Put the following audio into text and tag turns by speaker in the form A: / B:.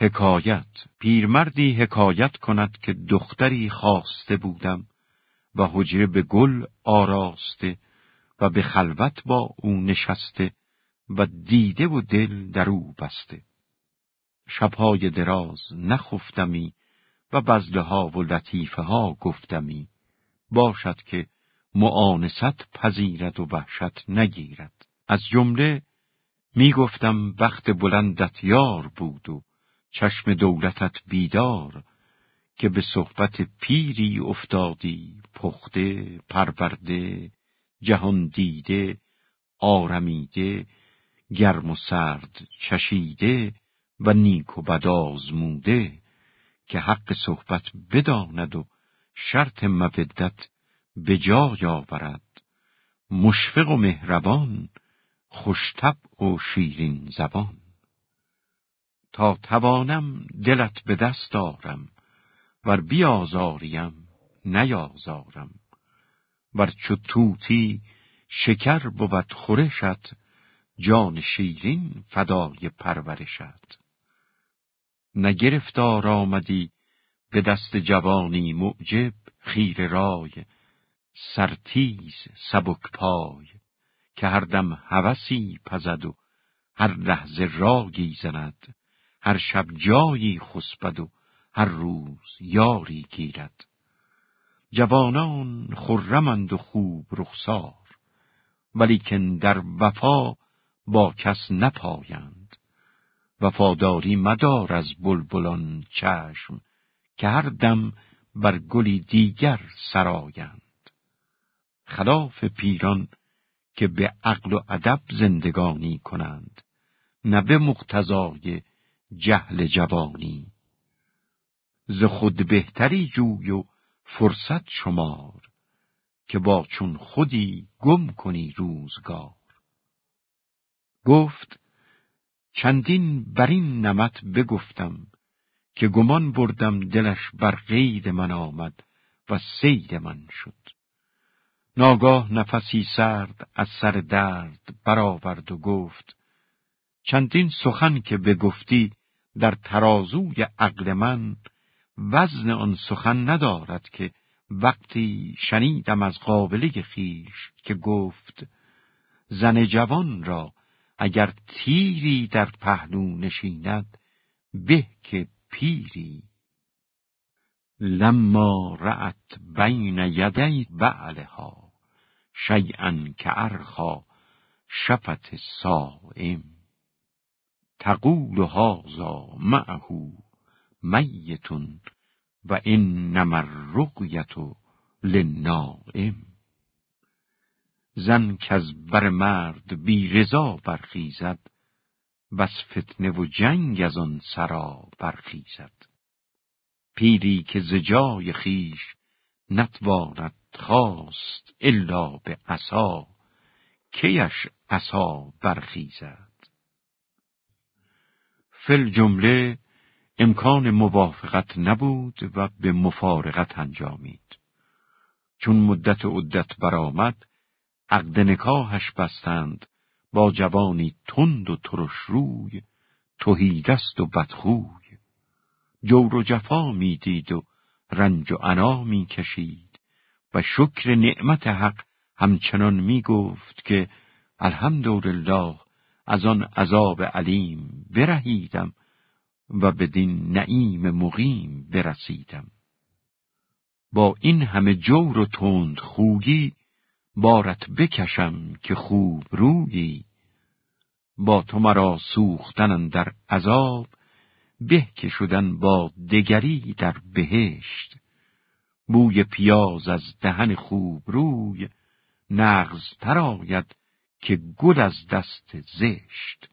A: حکایت. پیرمردی حکایت کند که دختری خواسته بودم و حجره به گل آراسته و به خلوت با او نشسته و دیده و دل در او بسته. شبهای دراز نخفتمی و بزله ها و لطیفه ها گفتمی. باشد که معانست پذیرد و وحشت نگیرد. از جمله می گفتم وقت بلندت یار بود و چشم دولتت بیدار که به صحبت پیری افتادی پخته پرورده جهان دیده آرمیده گرم و سرد چشیده و نیک و بد آزموده که حق صحبت بداند و شرط مودت به جای آورد مشفق و مهربان خوشتب و شیرین زبان. توانم دلت به دست دارم ور بیازاریم نیازارم. ور چو توتی شکر بود خورشت جان شیرین فدای پرورشت. نگرفتار آمدی به دست جوانی معجب خیر رای سرتیز سبک پای. که هر دم هوسی پزد و هر لحظه راگی زند هر شب جایی خسبد و هر روز یاری گیرد. جوانان خرمند و خوب رخسار ولیکن در وفا با کس نپایند. وفاداری مدار از بلبلان چشم که هر دم بر گلی دیگر سرایند. خلاف پیران که به عقل و ادب زندگانی کنند نه به مقتضای جهل جوانی. ز خود بهتری جوی و فرصت شمار که با چون خودی گم کنی روزگار. گفت چندین بر این نمت بگفتم که گمان بردم دلش بر غیر من آمد و سید من شد. ناگاه نفسی سرد از سر درد برآورد و گفت چندین سخن که بگفتی در ترازوی عقل من وزن آن سخن ندارد که وقتی شنیدم از قابله خیش که گفت زن جوان را اگر تیری در پهلو نشیند به که پیری. لما رأت بین یدی بعلها شیئا که ارخا شفت سائم. تقول هازا معه میتون و انما الرقیت للنائم. زن که از بر مرد بی رضا برخیزد بس فتنه و جنگ از آن سرا برخیزد. پیری که ز جای خیش نتواند خواست الا به عصا کیش عصا برخیزد. فل جمله امکان موافقت نبود و به مفارقت انجامید. چون مدت عدت برآمد، عقد نکاهش بستند با جوانی تند و ترش روی، توهیدست و بدخوی. جور و جفا می‌دید و رنج و عنا می کشید و شکر نعمت حق همچنان می گفت که الحمدلله از آن عذاب علیم برهیدم و بدین نعیم مقیم برسیدم. با این همه جور و تند خوگی بارت بکشم که خوب رویی با تو مرا سوختن در عذاب به که شدن با دگری در بهشت بوی پیاز از دهن خوب روی نغز تر آید که گل از دست زشت